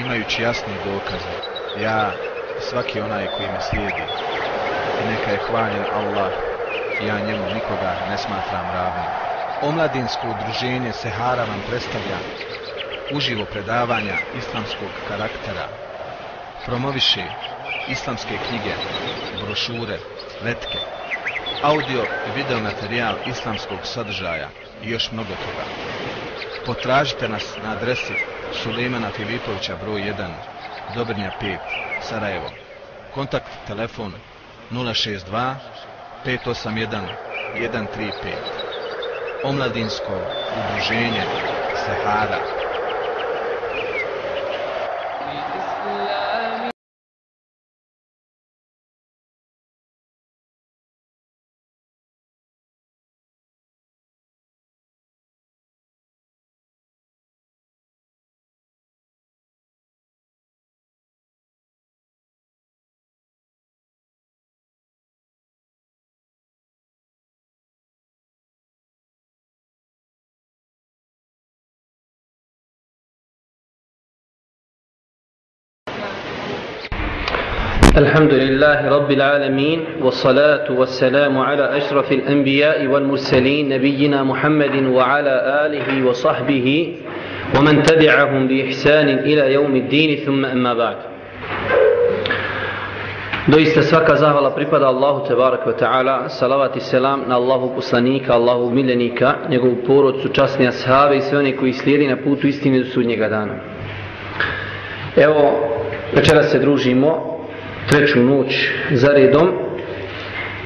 imajući jasne dokaze, ja i svaki onaj koji me slijedi. Neka je hvaljen Allah, ja njemu nikoga ne smatram ravnim. Omladinsko udruženje Sehara vam predstavlja uživo predavanja islamskog karaktera, promoviše islamske knjige, brošure, letke, audio i video materijal islamskog sadržaja i još mnogo toga. Potražite nas na adresi Sulemana Filipovića broj 1, Dobrnja 5, Sarajevo. Kontakt telefon 062 581 135. Omladinsko udruženje Sehara. الحمد لله رب العالمين والصلاة والسلام على أشرف الأنبياء والمرسلين نبينا محمد وعلى آله وصحبه ومن تبعهم بإحسان إلى يوم الدين ثم أما بعد Doista svaka zahvala pripada Allahu Tebarak wa ta'ala, salavat i selam na Allahu poslanika, Allahu miljenika, njegovu porodcu, časni ashave i sve one koji slijedi na putu istine do sudnjega dana. Evo, večeras se družimo treću noć za redom.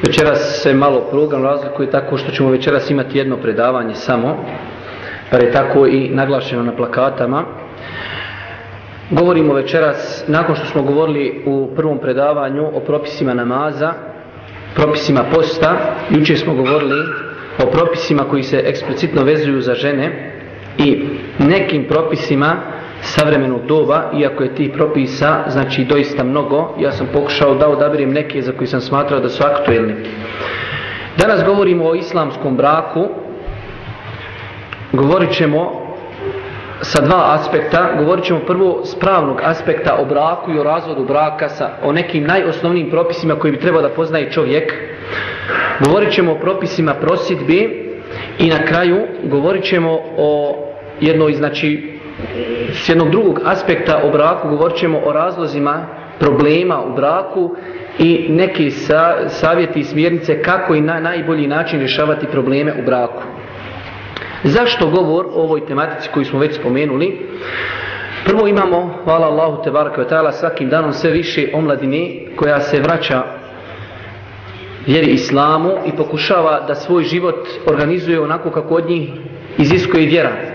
Večeras se malo program razlikuje tako što ćemo večeras imati jedno predavanje samo, pa je tako i naglašeno na plakatama. Govorimo večeras, nakon što smo govorili u prvom predavanju o propisima namaza, propisima posta, jučer smo govorili o propisima koji se eksplicitno vezuju za žene i nekim propisima savremenog doba, iako je tih propisa znači doista mnogo, ja sam pokušao da odabirim neke za koje sam smatrao da su aktuelni. Danas govorimo o islamskom braku, govorit ćemo sa dva aspekta, govorit ćemo prvo s pravnog aspekta o braku i o razvodu braka, sa, o nekim najosnovnijim propisima koji bi trebao da poznaje čovjek. Govorit ćemo o propisima prosidbi i na kraju govorit ćemo o jednoj, znači, s jednog drugog aspekta o braku govorit ćemo o razlozima problema u braku i neki sa, savjeti i smjernice kako i na najbolji način rješavati probleme u braku. Zašto govor o ovoj tematici koju smo već spomenuli? Prvo imamo, hvala Allahu te baraka svakim danom sve više omladine koja se vraća vjeri islamu i pokušava da svoj život organizuje onako kako od njih iziskuje vjera.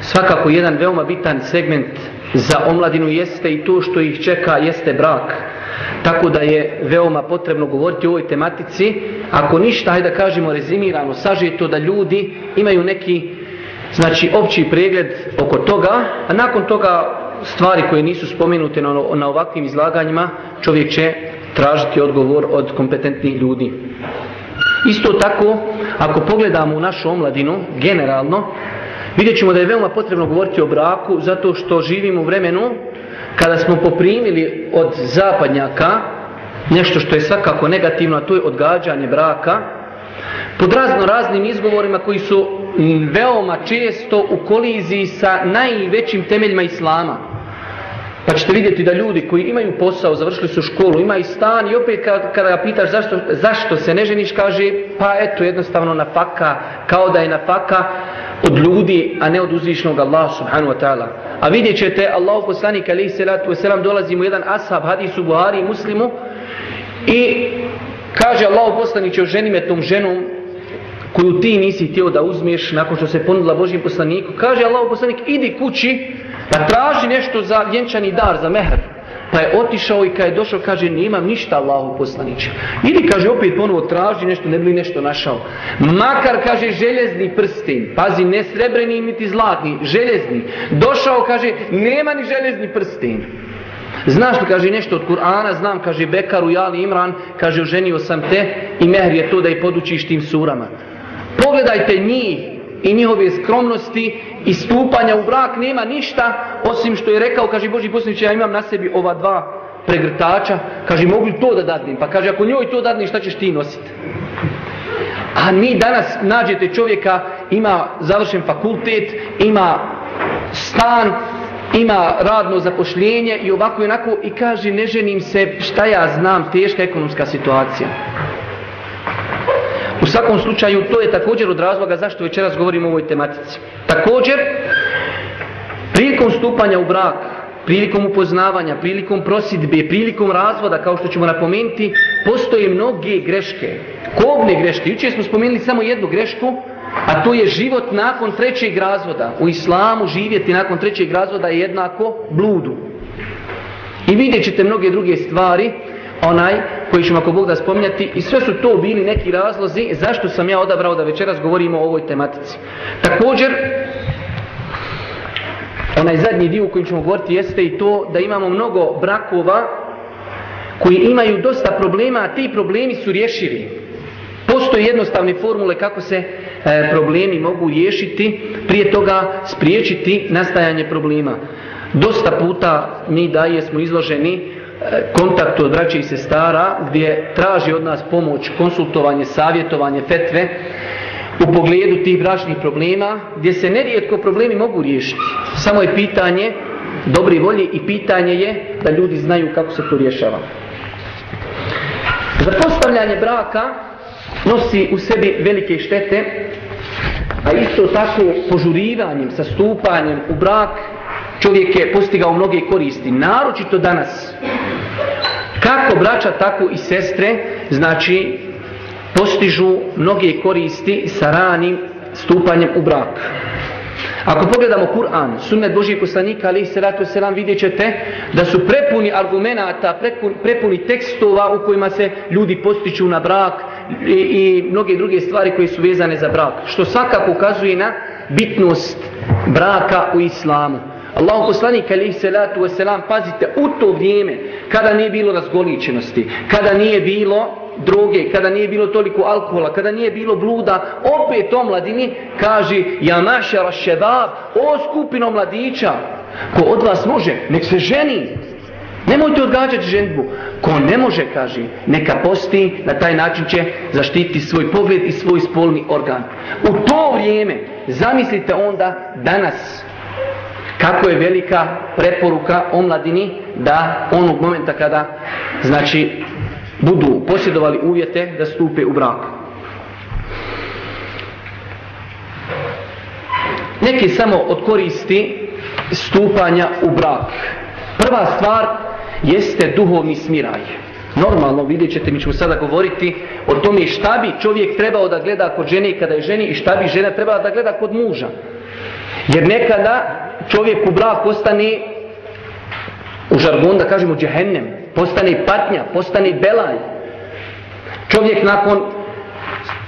Svakako jedan veoma bitan segment za omladinu jeste i to što ih čeka jeste brak. Tako da je veoma potrebno govoriti o ovoj tematici. Ako ništa, hajde da kažemo rezimirano, sažeto da ljudi imaju neki znači opći pregled oko toga, a nakon toga stvari koje nisu spomenute na, na ovakvim izlaganjima, čovjek će tražiti odgovor od kompetentnih ljudi. Isto tako, ako pogledamo u našu omladinu, generalno, vidjet ćemo da je veoma potrebno govoriti o braku, zato što živimo u vremenu kada smo poprimili od zapadnjaka nešto što je svakako negativno, a to je odgađanje braka, pod razno raznim izgovorima koji su veoma često u koliziji sa najvećim temeljima Islama. Pa ćete vidjeti da ljudi koji imaju posao, završili su školu, imaju stan i opet kada, ga pitaš zašto, zašto se ne ženiš, kaže pa eto jednostavno na faka, kao da je na faka od ljudi, a ne od uzvišnog Allaha subhanahu wa ta'ala. A vidjet ćete, Allahu poslanik alaihi salatu wasalam dolazi mu jedan ashab hadisu Buhari muslimu i kaže Allahu poslaniće o ženimetnom ženom koju ti nisi htio da uzmiješ nakon što se ponudila Božjem poslaniku. Kaže Allahu poslanik idi kući Pa traži nešto za vjenčani dar, za mehr. Pa je otišao i kad je došao, kaže, nemam ništa Allahu poslaniće. Idi, kaže, opet ponovo traži nešto, ne bi nešto našao. Makar, kaže, željezni prsten. Pazi, ne srebreni, niti zlatni, željezni. Došao, kaže, nema ni željezni prsten. Znaš li, kaže, nešto od Kur'ana, znam, kaže, Bekaru, Jali, Imran, kaže, oženio sam te i mehr je to da i podučiš tim surama. Pogledajte njih i njihove skromnosti i stupanja u brak nema ništa osim što je rekao, kaže Boži poslaniče, ja imam na sebi ova dva pregrtača, kaže mogu li to da dadnim? Pa kaže ako njoj to dadni šta ćeš ti nositi? A mi danas nađete čovjeka, ima završen fakultet, ima stan, ima radno zapošljenje i ovako i onako i kaže ne ženim se, šta ja znam, teška ekonomska situacija. U svakom slučaju to je također od razloga zašto večeras govorimo o ovoj tematici. Također, prilikom stupanja u brak, prilikom upoznavanja, prilikom prosidbe, prilikom razvoda, kao što ćemo napomenuti, postoje mnoge greške. Kobne greške. Jučer smo spomenuli samo jednu grešku, a to je život nakon trećeg razvoda. U islamu živjeti nakon trećeg razvoda je jednako bludu. I vidjet ćete mnoge druge stvari, onaj koji ćemo ako Bog da spominjati i sve su to bili neki razlozi zašto sam ja odabrao da večeras govorimo o ovoj tematici. Također, onaj zadnji dio u kojem ćemo govoriti jeste i to da imamo mnogo brakova koji imaju dosta problema, a ti problemi su rješivi. Postoje jednostavne formule kako se e, problemi mogu riješiti, prije toga spriječiti nastajanje problema. Dosta puta mi daje smo izloženi kontaktu od braće i sestara gdje traži od nas pomoć, konsultovanje, savjetovanje, fetve u pogledu tih bračnih problema gdje se nerijetko problemi mogu riješiti. Samo je pitanje dobre volje i pitanje je da ljudi znaju kako se to rješava. Zapostavljanje braka nosi u sebi velike štete, a isto tako požurivanjem, sastupanjem u brak čovjek je postigao mnoge koristi, naročito danas. Kako braća, tako i sestre, znači, postižu mnoge koristi sa ranim stupanjem u brak. Ako pogledamo Kur'an, sunnet Božijeg poslanika, ali se ratu selam, vidjet ćete da su prepuni argumenata, prepuni tekstova u kojima se ljudi postiču na brak i, i mnoge druge stvari koje su vezane za brak. Što svakako ukazuje na bitnost braka u islamu. Allahu poslanik alaihi salatu wasalam, pazite, u to vrijeme, kada nije bilo razgoličenosti, kada nije bilo droge, kada nije bilo toliko alkohola, kada nije bilo bluda, opet o mladini kaže, ja mašara šebab, o skupino mladića, ko od vas može, nek se ženi, Nemojte odgađati ženbu. Ko ne može, kaže, neka posti, na taj način će zaštiti svoj pogled i svoj spolni organ. U to vrijeme, zamislite onda, danas, kako je velika preporuka omladini da onog momenta kada znači budu posjedovali uvjete da stupe u brak. Neki samo od koristi stupanja u brak. Prva stvar jeste duhovni smiraj. Normalno, vidjet ćete, mi ćemo sada govoriti o tome šta bi čovjek trebao da gleda kod žene kada je ženi i šta bi žena trebala da gleda kod muža. Jer nekada čovjek u brak postane u žargon da kažemo džehennem, postane patnja, postane belaj. Čovjek nakon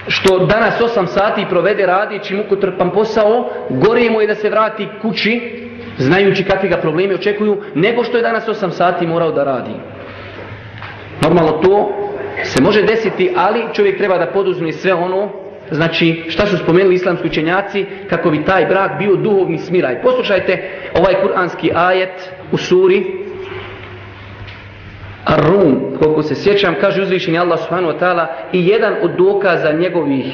što danas 8 sati provede radići mukotrpan posao, gore mu je da se vrati kući, znajući kakvi ga problemi očekuju, nego što je danas 8 sati morao da radi. Normalno to se može desiti, ali čovjek treba da poduzme sve ono Znači, šta su spomenuli islamski učenjaci, kako bi taj brak bio duhovni smiraj. Poslušajte ovaj kuranski ajet u suri Ar-Rum, koliko se sjećam, kaže uzvišeni Allah subhanahu wa ta'ala i jedan od dokaza njegovih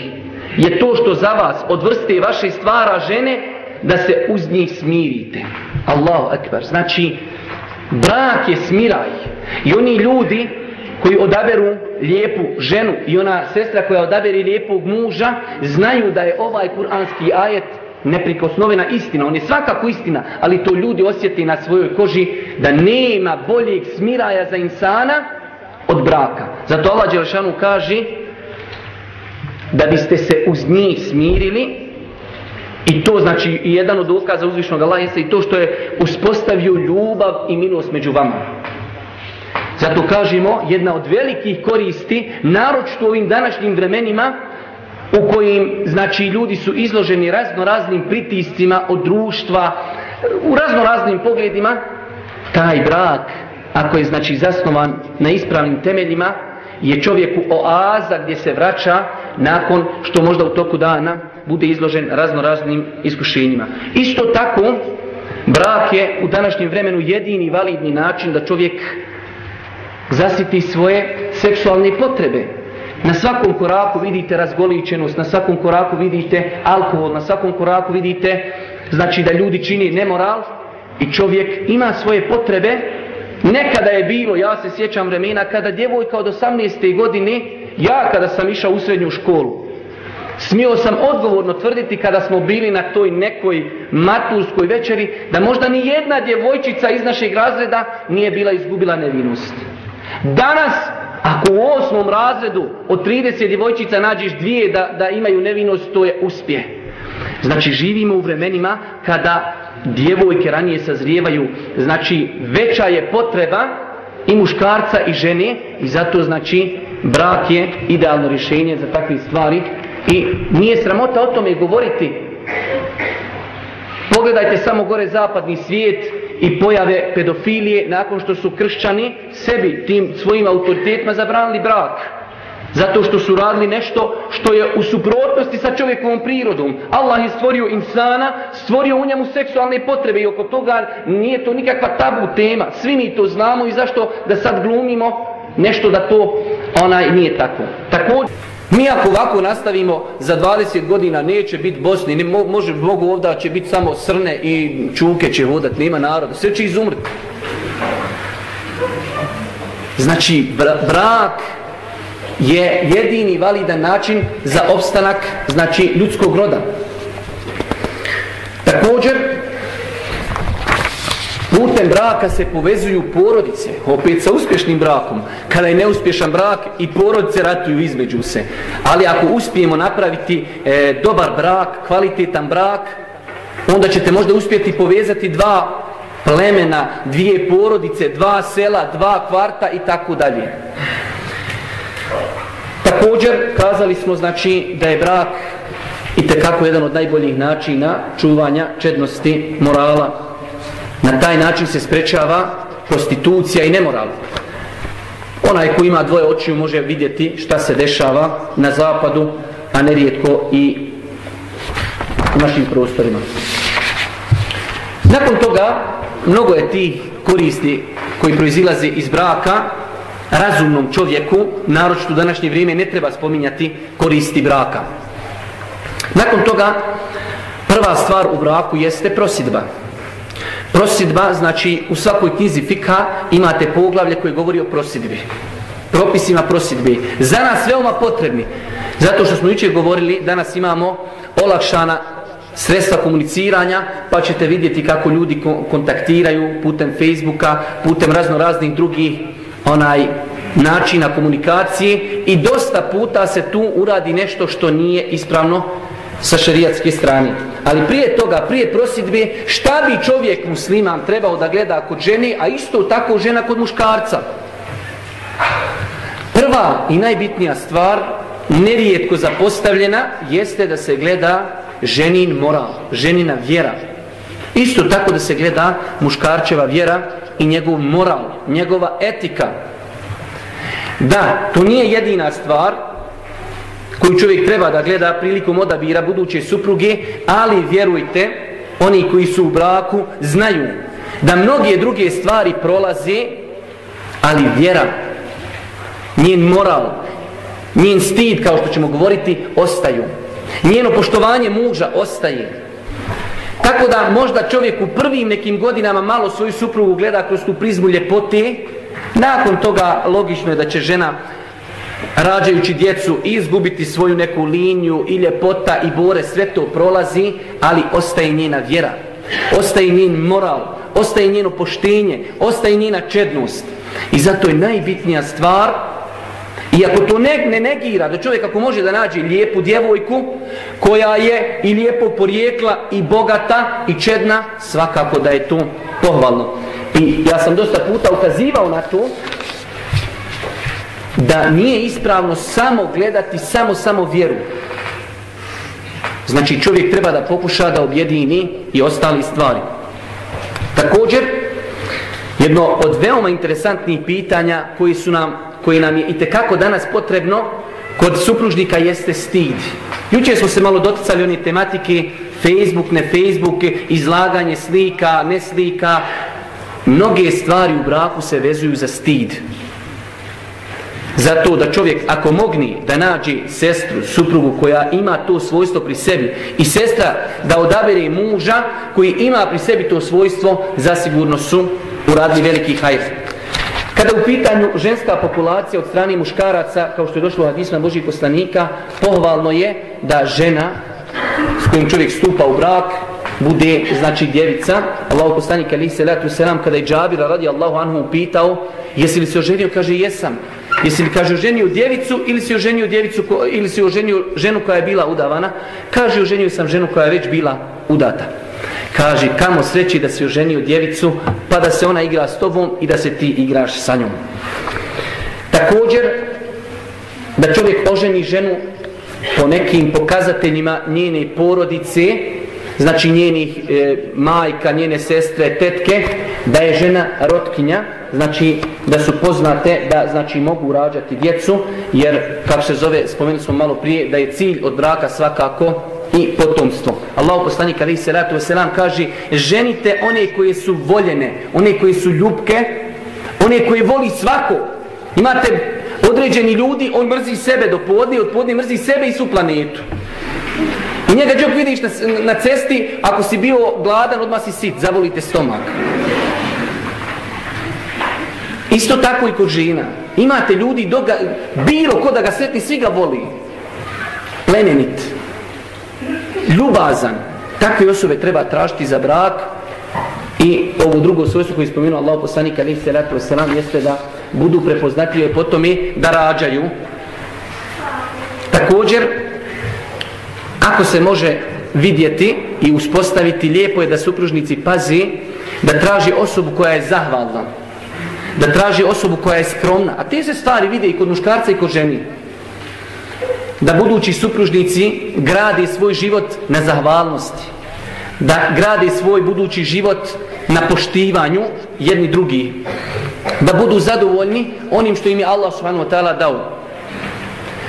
je to što za vas od vrste vaše stvara žene da se uz njih smirite. Allahu akbar. Znači, brak je smiraj. I oni ljudi koji odaberu lijepu ženu i ona sestra koja odaberi lijepog muža znaju da je ovaj kuranski ajet neprikosnovena istina. On je svakako istina, ali to ljudi osjeti na svojoj koži da nema boljeg smiraja za insana od braka. Zato Allah Đelšanu kaže da biste se uz njih smirili I to znači jedan od dokaza uzvišnog Allaha jeste i to što je uspostavio ljubav i milost među vama. Zato kažemo, jedna od velikih koristi, naročito u ovim današnjim vremenima, u kojim znači ljudi su izloženi razno raznim pritiscima od društva, u razno raznim pogledima, taj brak, ako je znači zasnovan na ispravnim temeljima, je čovjeku oaza gdje se vraća nakon što možda u toku dana bude izložen razno raznim iskušenjima. Isto tako, brak je u današnjem vremenu jedini validni način da čovjek zasiti svoje seksualne potrebe. Na svakom koraku vidite razgoličenost, na svakom koraku vidite alkohol, na svakom koraku vidite znači da ljudi čini nemoral i čovjek ima svoje potrebe. Nekada je bilo, ja se sjećam vremena, kada djevojka od 18. godine, ja kada sam išao u srednju školu, Smio sam odgovorno tvrditi kada smo bili na toj nekoj maturskoj večeri da možda ni jedna djevojčica iz našeg razreda nije bila izgubila nevinost. Danas, ako u osmom razredu od 30 djevojčica nađeš dvije da, da imaju nevinost, to je uspjeh. Znači, živimo u vremenima kada djevojke ranije sazrijevaju, znači veća je potreba i muškarca i žene i zato znači brak je idealno rješenje za takve stvari i nije sramota o tome govoriti. Pogledajte samo gore zapadni svijet i pojave pedofilije nakon što su kršćani sebi tim svojim autoritetima zabranili brak. Zato što su radili nešto što je u suprotnosti sa čovjekovom prirodom. Allah je stvorio insana, stvorio u njemu seksualne potrebe i oko toga nije to nikakva tabu tema. Svi mi to znamo i zašto da sad glumimo nešto da to onaj nije tako. Također, mi ako ovako nastavimo, za 20 godina neće biti Bosni, ne, može, mogu ovdje će biti samo srne i čuke će vodat, nema naroda, sve će izumrti. Znači, brak je jedini validan način za opstanak znači ljudskog roda. Također, Putem braka se povezuju porodice, opet sa uspješnim brakom. Kada je neuspješan brak i porodice ratuju između se. Ali ako uspijemo napraviti e, dobar brak, kvalitetan brak, onda ćete možda uspjeti povezati dva plemena, dvije porodice, dva sela, dva kvarta i tako dalje. Također, kazali smo znači da je brak i jedan od najboljih načina čuvanja čednosti, morala, Na taj način se sprečava prostitucija i nemoral. Onaj ko ima dvoje očiju može vidjeti šta se dešava na zapadu, a nerijetko i u našim prostorima. Nakon toga, mnogo je ti koristi koji proizilaze iz braka razumnom čovjeku, naročito u današnje vrijeme ne treba spominjati koristi braka. Nakon toga, prva stvar u braku jeste prosidba. Prosidba, znači u svakoj knjizi fika imate poglavlje koje govori o prosidbi. Propisima prosidbi. Za nas veoma potrebni. Zato što smo jučer govorili, danas imamo olakšana sredstva komuniciranja, pa ćete vidjeti kako ljudi kontaktiraju putem Facebooka, putem razno raznih drugih onaj načina komunikacije i dosta puta se tu uradi nešto što nije ispravno sa šerijatske strane. Ali prije toga, prije prosidbe, šta bi čovjek musliman trebao da gleda kod ženi, a isto tako žena kod muškarca? Prva i najbitnija stvar, nerijetko zapostavljena, jeste da se gleda ženin moral, ženina vjera. Isto tako da se gleda muškarčeva vjera i njegov moral, njegova etika. Da, to nije jedina stvar, koju čovjek treba da gleda prilikom odabira buduće supruge, ali vjerujte, oni koji su u braku znaju da mnoge druge stvari prolaze, ali vjera, njen moral, njen stid, kao što ćemo govoriti, ostaju. Njeno poštovanje muža ostaje. Tako da možda čovjek u prvim nekim godinama malo svoju suprugu gleda kroz tu prizmu ljepote, nakon toga logično je da će žena rađajući djecu izgubiti svoju neku liniju i ljepota i bore, sve to prolazi, ali ostaje njena vjera, ostaje njen moral, ostaje njeno poštenje, ostaje njena čednost. I zato je najbitnija stvar, i ako to ne, ne negira, da čovjek ako može da nađe lijepu djevojku, koja je i lijepo porijekla i bogata i čedna, svakako da je to pohvalno. I ja sam dosta puta ukazivao na to da nije ispravno samo gledati samo samo vjeru. Znači čovjek treba da pokuša da objedini i ostali stvari. Također, jedno od veoma interesantnih pitanja koji su nam, koji nam je i tekako danas potrebno kod supružnika jeste stid. Jučer smo se malo doticali one tematike Facebook, ne Facebook, izlaganje slika, ne slika. Mnoge stvari u braku se vezuju za stid. Zato da čovjek ako mogni da nađe sestru, suprugu koja ima to svojstvo pri sebi i sestra da odabere muža koji ima pri sebi to svojstvo, zasigurno su uradili veliki hajr. Kada u pitanju ženska populacija od strane muškaraca, kao što je došlo u hadisma Božih poslanika, pohvalno je da žena s kojim čovjek stupa u brak bude, znači, djevica. Allah poslanik ali se letu selam kada je Džabira radi Allahu anhu pitao jesi li se oženio, kaže jesam. Jesi li, kaže, oženio djevicu ili si oženio djevicu ili si oženio ženu koja je bila udavana? Kaže, oženio sam ženu koja je već bila udata. Kaže, kamo sreći da si oženio djevicu, pa da se ona igra s tobom i da se ti igraš sa njom. Također, da čovjek oženi ženu po nekim pokazateljima njene porodice, znači njenih e, majka, njene sestre, tetke, da je žena rotkinja, znači da su poznate da znači mogu rađati djecu, jer kako se zove, spomenuli smo malo prije, da je cilj od braka svakako i potomstvo. Allah poslanik ali se ratu selam kaže ženite one koje su voljene, one koje su ljubke, one koje voli svako. Imate određeni ljudi, on mrzi sebe do podne, od podne mrzi sebe i su planetu. I njega džok vidiš na, na cesti, ako si bio gladan, odmah si sit, zavolite stomak. Isto tako i kod žena. Imate ljudi, ga, bilo ko da ga sretni, svi ga voli. Plemenit. Ljubazan. Takve osobe treba tražiti za brak. I ovo drugo svojstvo koje je spomenuo Allah poslanika ali se ratu selam jeste da budu prepoznatljive po tome da rađaju. Također, ako se može vidjeti i uspostaviti, lijepo je da supružnici pazi da traži osobu koja je zahvalna da traži osobu koja je skromna. A te se stvari vide i kod muškarca i kod ženi. Da budući supružnici grade svoj život na zahvalnosti. Da grade svoj budući život na poštivanju jedni drugi. Da budu zadovoljni onim što im je Allah subhanahu wa ta'ala dao.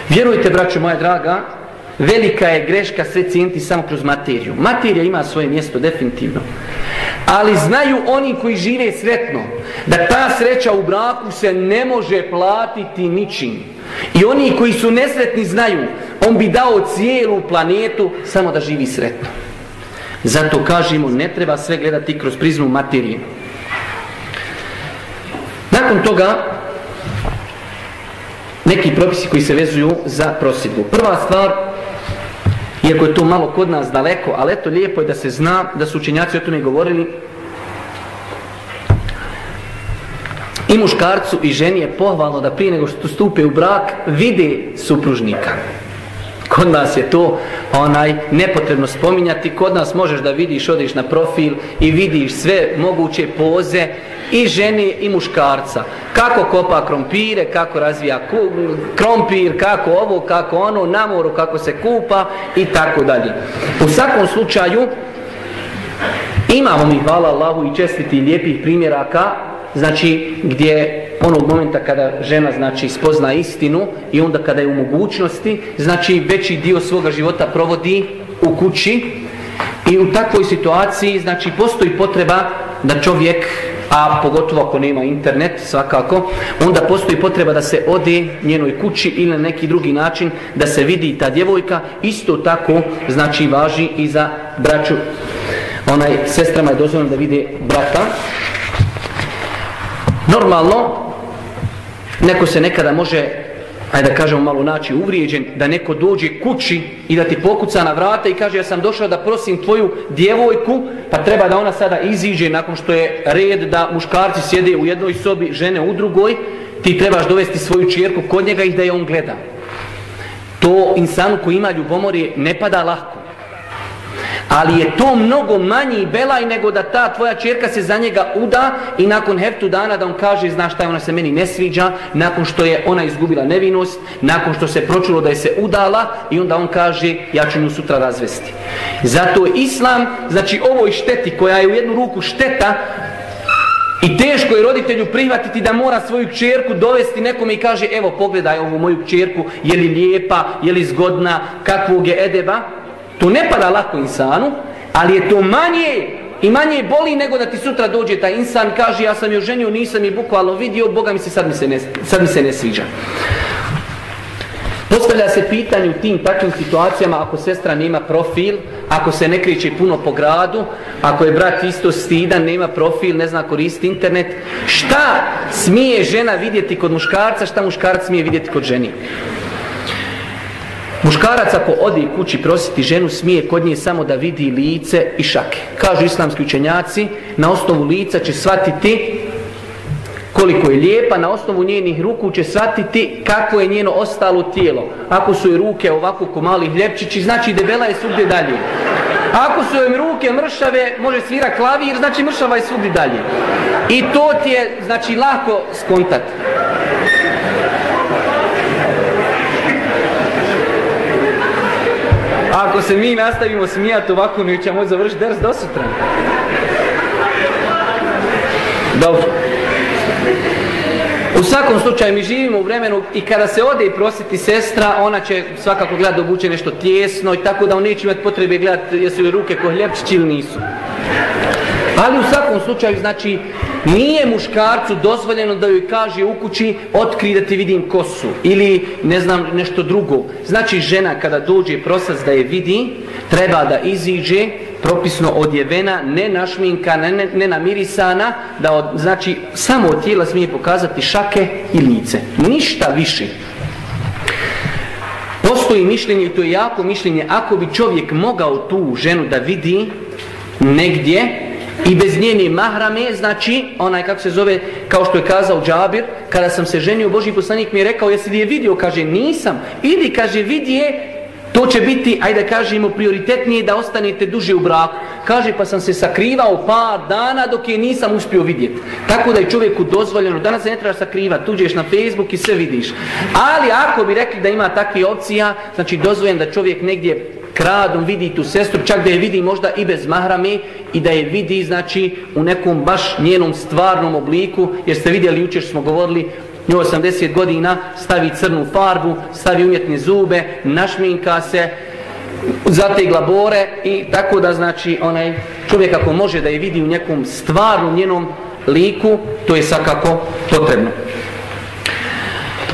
Vjerujte, braćo moja draga, velika je greška sve cijenti samo kroz materiju. Materija ima svoje mjesto, definitivno. Ali znaju oni koji žive sretno da ta sreća u braku se ne može platiti ničim. I oni koji su nesretni znaju on bi dao cijelu planetu samo da živi sretno. Zato kažemo ne treba sve gledati kroz prizmu materije. Nakon toga neki propisi koji se vezuju za prosidbu. Prva stvar iako je to malo kod nas daleko, ali eto lijepo je da se zna, da su učenjaci o tome govorili, i muškarcu i ženi je pohvalno da prije nego što stupe u brak vide supružnika. Kod nas je to onaj nepotrebno spominjati. Kod nas možeš da vidiš, odiš na profil i vidiš sve moguće poze i žene i muškarca. Kako kopa krompire, kako razvija krompir, kako ovo, kako ono, na moru, kako se kupa i tako dalje. U svakom slučaju imamo mi, hvala Allahu, i čestiti lijepih primjeraka znači gdje onog momenta kada žena znači spozna istinu i onda kada je u mogućnosti znači veći dio svoga života provodi u kući i u takvoj situaciji znači postoji potreba da čovjek a pogotovo ako nema internet svakako onda postoji potreba da se ode njenoj kući ili na neki drugi način da se vidi ta djevojka. Isto tako znači važi i za braću. Onaj sestrama je dozvoljeno da vide brata. Normalno, neko se nekada može, ajde da kažemo malo naći uvrijeđen, da neko dođe kući i da ti pokuca na vrata i kaže ja sam došao da prosim tvoju djevojku, pa treba da ona sada iziđe nakon što je red da muškarci sjede u jednoj sobi, žene u drugoj, ti trebaš dovesti svoju čjerku kod njega i da je on gleda. To insanu koji ima ljubomorje ne pada lako. Ali je to mnogo manji belaj nego da ta tvoja čerka se za njega uda i nakon heftu dana da on kaže znaš šta je ona se meni ne sviđa, nakon što je ona izgubila nevinost, nakon što se pročulo da je se udala i onda on kaže ja ću nju sutra razvesti. Zato islam, znači ovoj šteti koja je u jednu ruku šteta i teško je roditelju prihvatiti da mora svoju čerku dovesti nekome i kaže evo pogledaj ovu moju čerku, je li lijepa, je li zgodna, kakvog je edeba. To ne pada lako insanu, ali je to manje i manje boli nego da ti sutra dođe taj insan kaže ja sam ju ženio, nisam je bukvalno vidio, Boga mi se sad mi se ne, sad mi se ne sviđa. Postavlja se pitanje u tim takvim situacijama ako sestra nema profil, ako se ne kriče puno po gradu, ako je brat isto stidan, nema profil, ne zna koristiti internet, šta smije žena vidjeti kod muškarca, šta muškarac smije vidjeti kod ženi? Muškarac ako ode kući prositi ženu smije kod nje samo da vidi lice i šake. Kažu islamski učenjaci, na osnovu lica će shvatiti koliko je lijepa, na osnovu njenih ruku će shvatiti kako je njeno ostalo tijelo. Ako su joj ruke ovako ko mali hljepčići, znači debela je svugdje dalje. Ako su joj ruke mršave, može svira klavir, znači mršava je svugdje dalje. I to ti je, znači, lako Ako se mi nastavimo smijati ovako, nećemo moći završiti ders do sutra. Dobro. U svakom slučaju mi živimo u vremenu i kada se ode i prositi sestra, ona će svakako gledati da obuče nešto tjesno i tako da on neće imati potrebe gledati jesu li ruke ko hljepčići ili nisu. Ali u svakom slučaju, znači, nije muškarcu dozvoljeno da joj kaže u kući otkri da ti vidim kosu ili ne znam nešto drugo. Znači žena kada dođe prosas da je vidi, treba da iziđe propisno odjevena, ne našminka, ne, ne, ne namirisana, da od, znači samo od tijela smije pokazati šake i lice. Ništa više. Postoji mišljenje i to je jako mišljenje, ako bi čovjek mogao tu ženu da vidi negdje, i bez njene mahrame, znači, onaj kako se zove, kao što je kazao Džabir, kada sam se ženio, Boži poslanik mi je rekao, jesi li je vidio? Kaže, nisam. Idi, kaže, vidi je, to će biti, ajde kažemo, prioritetnije da ostanete duže u braku. Kaže, pa sam se sakrivao par dana dok je nisam uspio vidjeti. Tako da je čovjeku dozvoljeno, danas se ne trebaš sakrivati, tuđeš na Facebook i sve vidiš. Ali ako bi rekli da ima takvi opcija, znači dozvoljen da čovjek negdje kradom vidi tu sestru, čak da je vidi možda i bez mahrame i da je vidi znači u nekom baš njenom stvarnom obliku, jer ste vidjeli jučer smo govorili njoj 80 godina stavi crnu farbu, stavi umjetne zube, našminka se, zategla bore i tako da znači onaj čovjek ako može da je vidi u nekom stvarnom njenom liku, to je svakako potrebno.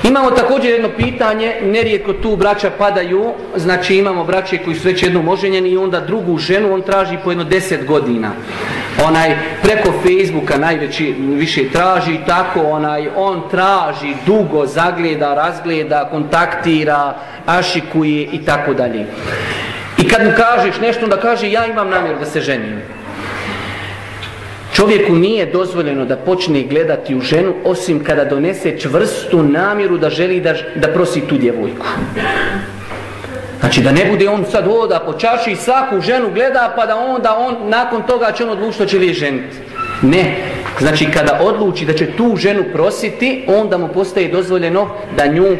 Imamo također jedno pitanje, nerijetko tu braća padaju, znači imamo braće koji su već jednom oženjeni i onda drugu ženu on traži po jedno deset godina. Onaj preko Facebooka najveći više traži tako, onaj on traži dugo, zagleda, razgleda, kontaktira, ašikuje i tako dalje. I kad mu kažeš nešto, onda kaže ja imam namjer da se ženim. Čovjeku nije dozvoljeno da počne gledati u ženu osim kada donese čvrstu namjeru da želi da, da prosi tu djevojku. Znači da ne bude on sad voda po čaši i svaku ženu gleda pa da onda on nakon toga će on odlučiti što će li ženiti. Ne. Znači kada odluči da će tu ženu prositi, onda mu postaje dozvoljeno da nju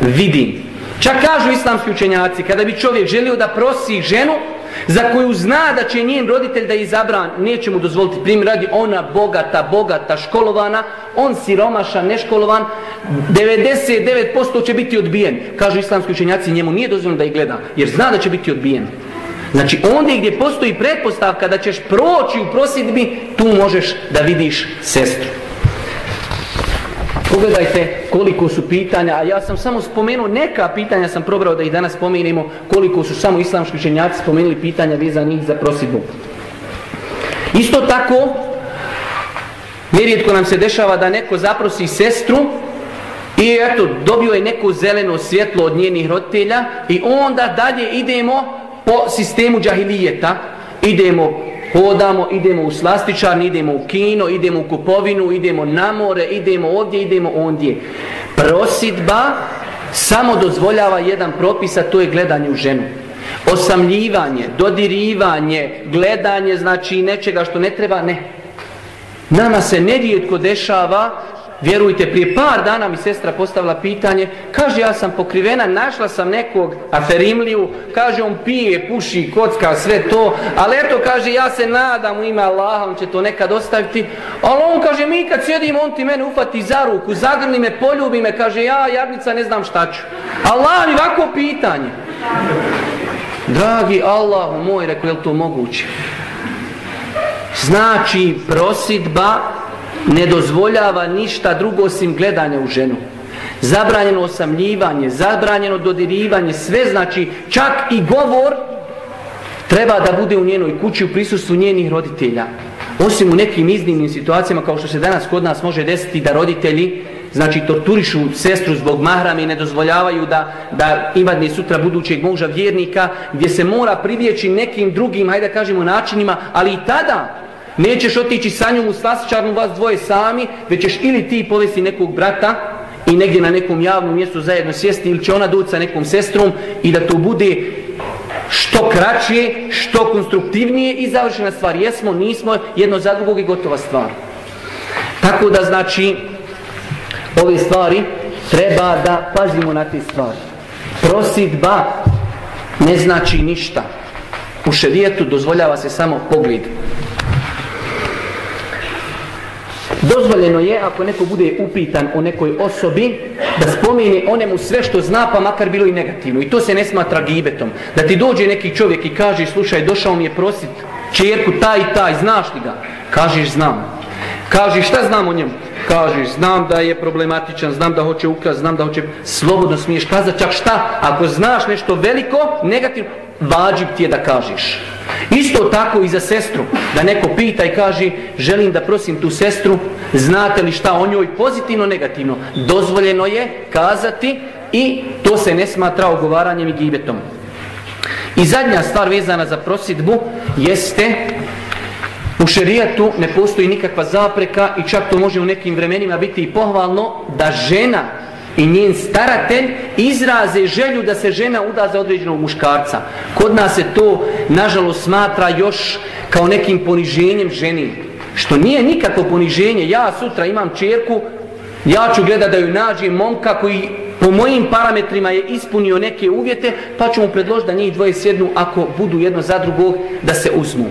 vidi. Čak kažu islamski učenjaci, kada bi čovjek želio da prosi ženu, za koju zna da će njen roditelj da izabran, neće mu dozvoliti primjer radi, ona bogata, bogata, školovana, on siromašan, neškolovan, 99% će biti odbijen. Kažu islamski učenjaci, njemu nije dozvoljeno da ih gleda, jer zna da će biti odbijen. Znači, ondje gdje postoji pretpostavka da ćeš proći u prosjedbi, tu možeš da vidiš sestru. Pogledajte koliko su pitanja, a ja sam samo spomenuo neka pitanja, sam probrao da ih danas spomenimo, koliko su samo islamski učenjaci spomenuli pitanja vezanih za prosidbu. Isto tako, nerijetko nam se dešava da neko zaprosi sestru i eto, dobio je neko zeleno svjetlo od njenih roditelja i onda dalje idemo po sistemu džahilijeta, idemo hodamo, idemo u slastičarni, idemo u kino, idemo u kupovinu, idemo na more, idemo ovdje, idemo ondje. Prosidba samo dozvoljava jedan propis, a to je gledanje u ženu. Osamljivanje, dodirivanje, gledanje, znači nečega što ne treba, ne. Nama se nerijetko dešava Vjerujte, prije par dana mi sestra postavila pitanje, kaže ja sam pokrivena, našla sam nekog aferimliju, kaže on pije, puši, kocka, sve to, ali eto kaže ja se nadam u ime Allaha, on će to nekad ostaviti, ali on kaže mi kad sjedimo, on ti mene ufati za ruku, zagrni me, poljubi me, kaže ja jadnica ne znam šta ću. Allah mi ovako pitanje. Dragi Allah moj, rekao, je li to moguće? Znači, prosidba ne dozvoljava ništa drugo osim gledanja u ženu. Zabranjeno osamljivanje, zabranjeno dodirivanje, sve znači čak i govor treba da bude u njenoj kući u prisustvu njenih roditelja. Osim u nekim iznimnim situacijama kao što se danas kod nas može desiti da roditelji znači torturišu sestru zbog mahrame i ne dozvoljavaju da, da imadne sutra budućeg muža vjernika gdje se mora pribjeći nekim drugim, hajde kažemo načinima, ali i tada Nećeš otići sa njom u slasičarnu vas dvoje sami, već ćeš ili ti povesti nekog brata i negdje na nekom javnom mjestu zajedno sjesti ili će ona doći sa nekom sestrom i da to bude što kraće, što konstruktivnije i završena stvar. Jesmo, nismo, jedno za drugog i gotova stvar. Tako da znači ove stvari treba da pazimo na te stvari. Prosidba ne znači ništa. U šerijetu dozvoljava se samo pogled. Dozvoljeno je, ako neko bude upitan o nekoj osobi, da spomeni onemu sve što zna, pa makar bilo i negativno. I to se ne smatra gibetom. Da ti dođe neki čovjek i kaže, slušaj, došao mi je prosit čerku taj i taj, znaš li ga? Kažeš, znam. Kažeš, šta znam o njemu? Kažeš, znam da je problematičan, znam da hoće ukras, znam da hoće... Slobodno smiješ kazati, čak šta? Ako znaš nešto veliko, negativno, vađib ti je da kažeš. Isto tako i za sestru, da neko pita i kaže želim da prosim tu sestru, znate li šta o njoj pozitivno, negativno. Dozvoljeno je kazati i to se ne smatra ogovaranjem i gibetom. I zadnja stvar vezana za prosidbu jeste u šerijatu ne postoji nikakva zapreka i čak to može u nekim vremenima biti i pohvalno da žena i njen staratelj izraze želju da se žena uda za određenog muškarca. Kod nas se to, nažalost, smatra još kao nekim poniženjem ženi. Što nije nikakvo poniženje. Ja sutra imam čerku, ja ću gledat da ju nađem momka koji po mojim parametrima je ispunio neke uvjete, pa ću mu predložiti da njih dvoje sjednu ako budu jedno za drugog da se uzmu.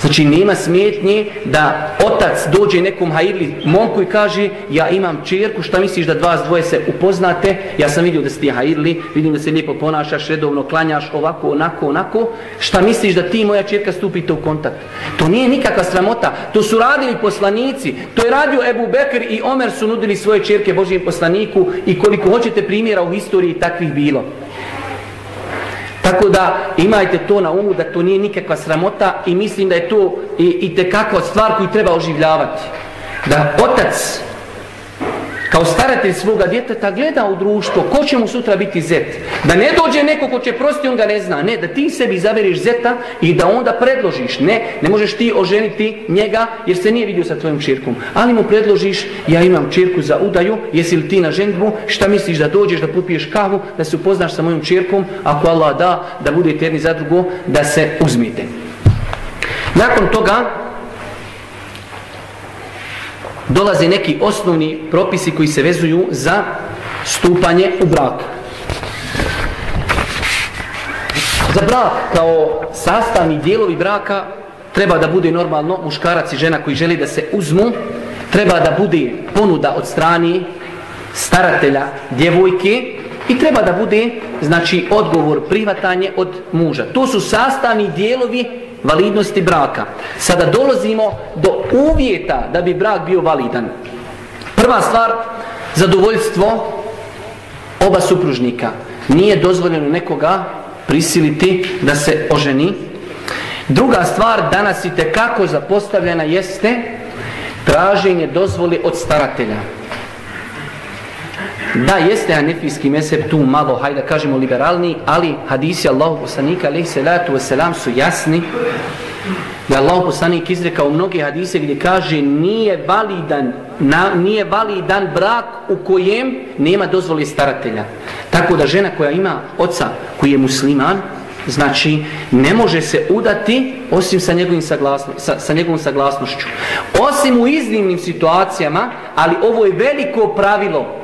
Znači nema smetnje da otac dođe nekom hajirli momku i kaže ja imam čerku, šta misliš da dva dvoje se upoznate, ja sam vidio da si ti hajirli, vidim da se lijepo ponašaš, redovno klanjaš, ovako, onako, onako, šta misliš da ti moja čerka stupite u kontakt? To nije nikakva sramota, to su radili poslanici, to je radio Ebu Bekr i Omer su nudili svoje čerke Božijem poslaniku i koliko hoćete primjera u historiji takvih bilo. Tako da imajte to na umu da to nije nikakva sramota i mislim da je to i, i tekakva stvar koju treba oživljavati. Da otac kao staratelj svoga djeteta gleda u društvo ko će mu sutra biti zet. Da ne dođe neko ko će prosti, on ga ne zna. Ne, da ti sebi zaberiš zeta i da onda predložiš. Ne, ne možeš ti oženiti njega jer se nije vidio sa tvojom čirkom. Ali mu predložiš, ja imam čirku za udaju, jesi li ti na ženitbu, šta misliš da dođeš, da popiješ kavu, da se upoznaš sa mojom čirkom, ako Allah da, da budete jedni za drugo, da se uzmite. Nakon toga, dolaze neki osnovni propisi koji se vezuju za stupanje u brak. Za brak kao sastavni dijelovi braka treba da bude normalno muškarac i žena koji želi da se uzmu, treba da bude ponuda od strani staratelja djevojke i treba da bude znači odgovor privatanje od muža. To su sastavni dijelovi validnosti braka. Sada dolazimo do uvjeta da bi brak bio validan. Prva stvar, zadovoljstvo oba supružnika. Nije dozvoljeno nekoga prisiliti da se oženi. Druga stvar, danas i tekako zapostavljena jeste traženje dozvoli od staratelja. Da, jeste hanefijski meseb tu malo, hajde kažemo liberalni, ali hadisi Allahu poslanika alaihi salatu wasalam su jasni da Allah poslanik izrekao mnoge hadise gdje kaže nije validan, na, nije validan brak u kojem nema dozvoli staratelja. Tako da žena koja ima oca koji je musliman, znači ne može se udati osim sa, njegovim saglasno, sa, sa njegovom saglasnošću. Osim u iznimnim situacijama, ali ovo je veliko pravilo.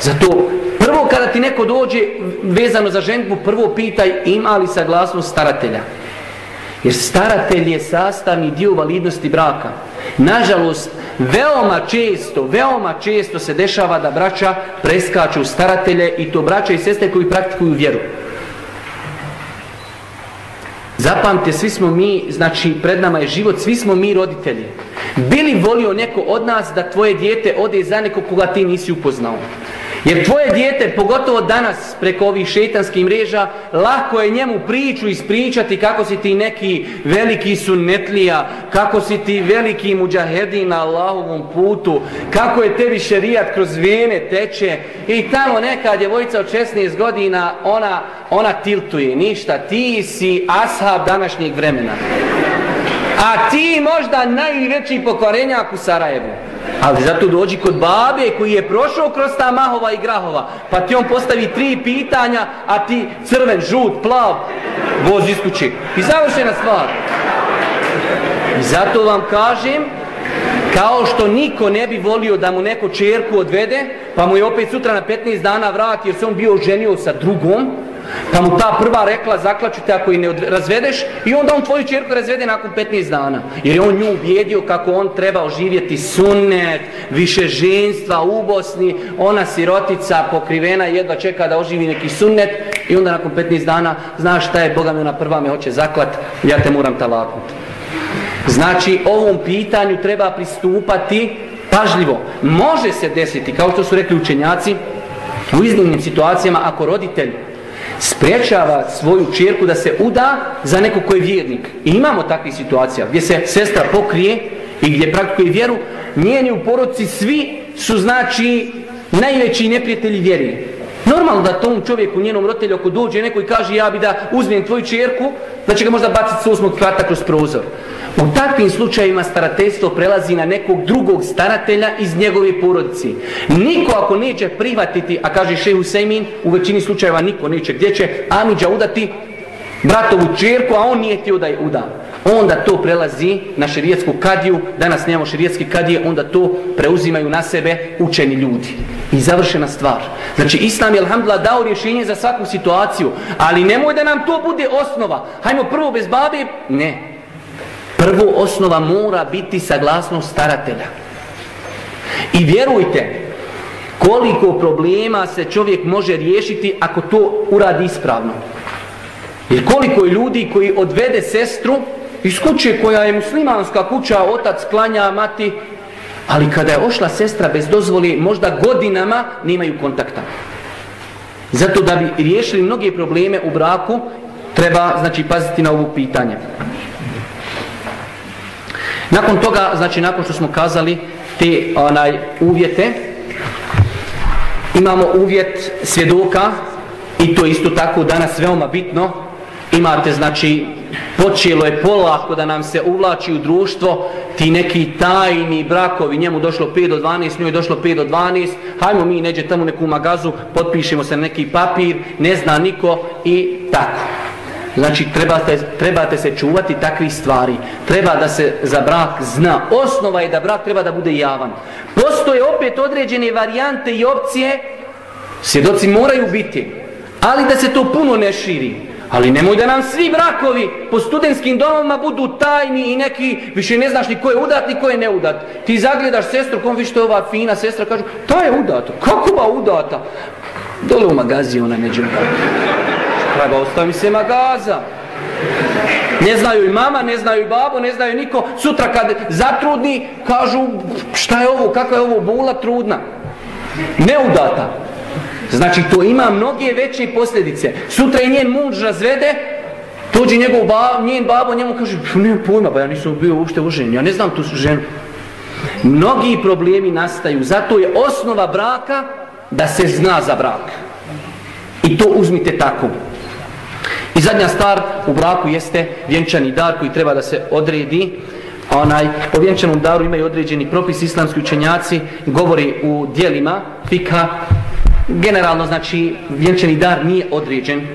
Zato prvo kada ti neko dođe vezano za ženbu, prvo pitaj ima li saglasnost staratelja. Jer staratelj je sastavni dio validnosti braka. Nažalost, veoma često, veoma često se dešava da braća preskaču staratelje i to braća i sestre koji praktikuju vjeru. Zapamte, svi smo mi, znači pred nama je život, svi smo mi roditelji. Bili volio neko od nas da tvoje dijete ode za nekog koga ti nisi upoznao? Jer tvoje dijete, pogotovo danas preko ovih šeitanskih mreža, lako je njemu priču ispričati kako si ti neki veliki sunnetlija, kako si ti veliki muđahedin na Allahovom putu, kako je tebi šerijat kroz vene teče i tamo neka djevojca od 16 godina, ona, ona tiltuje, ništa, ti si ashab današnjeg vremena. A ti možda najveći pokvarenjak u Sarajevu. Ali zato dođi kod babe koji je prošao kroz ta mahova i grahova, pa ti on postavi tri pitanja, a ti crven, žut, plav, voz iz kuće. I završena stvar. I zato vam kažem, kao što niko ne bi volio da mu neko čerku odvede, pa mu je opet sutra na 15 dana vrati jer se on bio ženio sa drugom, Pa mu ta prva rekla zaklaću te ako i ne razvedeš i onda on tvoju čerku razvede nakon 15 dana. Jer je on nju ubijedio kako on treba oživjeti sunnet, više ženstva u Bosni, ona sirotica pokrivena jedva čeka da oživi neki sunnet i onda nakon 15 dana znaš šta je Boga mi ona prva me hoće zaklat, ja te moram talaknut. Znači ovom pitanju treba pristupati pažljivo. Može se desiti, kao što su rekli učenjaci, u iznimnim situacijama ako roditelj spriječava svoju čerku da se uda za nekog koji je vjernik. I imamo takvih situacija gdje se sestra pokrije i gdje praktikuje vjeru, njeni u porodci svi su znači najveći neprijatelji vjeri. Normalno da tom čovjeku, njenom roditelju, ako dođe neko i kaže ja bi da uzmem tvoju čerku, da će ga možda baciti s osmog kvarta kroz prozor. U takvim slučajima starateljstvo prelazi na nekog drugog staratelja iz njegove porodice. Niko ako neće prihvatiti, a kaže šehu Sejmin, u većini slučajeva niko neće, gdje će Amidža udati bratovu čerku, a on nije htio da je uda. Onda to prelazi na širijetsku kadiju, danas nemamo širijetski kadije, onda to preuzimaju na sebe učeni ljudi. I završena stvar. Znači, Islam je, alhamdulillah, dao rješenje za svaku situaciju, ali nemoj da nam to bude osnova. Hajmo prvo bez babe? Ne. Prvo osnova mora biti saglasnost staratelja. I vjerujte, koliko problema se čovjek može riješiti ako to uradi ispravno. Jer koliko je ljudi koji odvede sestru iz kuće koja je muslimanska kuća, otac klanja, mati, ali kada je ošla sestra bez dozvoli, možda godinama nemaju kontakta. Zato da bi riješili mnoge probleme u braku, treba znači paziti na ovo pitanje. Nakon toga, znači nakon što smo kazali te onaj uvjete, imamo uvjet svjedoka i to isto tako danas veoma bitno. Imate znači počelo je polako da nam se uvlači u društvo ti neki tajni brakovi, njemu došlo 5 do 12, njoj došlo 5 do 12, hajmo mi neđe tamo neku magazu, potpišemo se neki papir, ne zna niko i tako. Znači, trebate, trebate se čuvati takvih stvari. Treba da se za brak zna. Osnova je da brak treba da bude javan. Postoje opet određene varijante i opcije, svjedoci moraju biti, ali da se to puno ne širi. Ali nemoj da nam svi brakovi po studentskim domovima budu tajni i neki, više ne znaš ni ko je udat, ni ko je neudat. Ti zagledaš sestru, kom što je ova fina sestra, kažu, ta je udata. Kako ba udata? Dole u magaziju ona neđe treba ostavi se magaza. Ne znaju i mama, ne znaju i babo, ne znaju niko. Sutra kad zatrudni, kažu šta je ovo, kakva je ovo bula trudna. Neudata. Znači to ima mnoge veće posljedice. Sutra i njen muž razvede, tođi njegov babo, njen babo, njemu kaže, nema pojma, ba ja nisam bio uopšte užen, ja ne znam tu ženu. Mnogi problemi nastaju, zato je osnova braka da se zna za brak. I to uzmite tako. I zadnja stvar u braku jeste vjenčani dar koji treba da se odredi. Onaj, o vjenčanom daru imaju određeni propis islamski učenjaci, govori u dijelima fika. Generalno, znači, vjenčani dar nije određen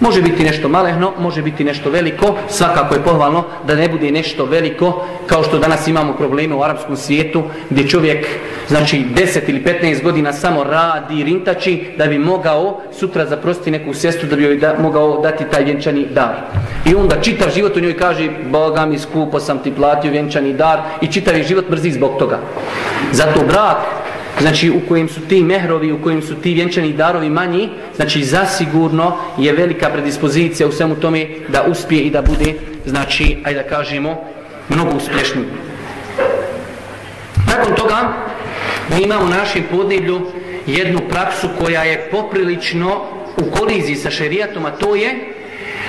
Može biti nešto malehno, može biti nešto veliko, svakako je pohvalno da ne bude nešto veliko, kao što danas imamo probleme u arapskom svijetu, gdje čovjek, znači 10 ili 15 godina samo radi rintači, da bi mogao sutra zaprostiti neku sestru, da bi joj da, mogao dati taj vjenčani dar. I onda čitav život u njoj kaže, Boga mi skupo sam ti platio vjenčani dar i čitav je život mrzi zbog toga. Zato brak znači u kojim su ti mehrovi, u kojim su ti vjenčani darovi manji, znači zasigurno je velika predispozicija u svemu tome da uspije i da bude, znači, ajde da kažemo, mnogo uspješni. Nakon toga, mi imamo u našem podneblju jednu praksu koja je poprilično u koliziji sa šerijatom, a to je,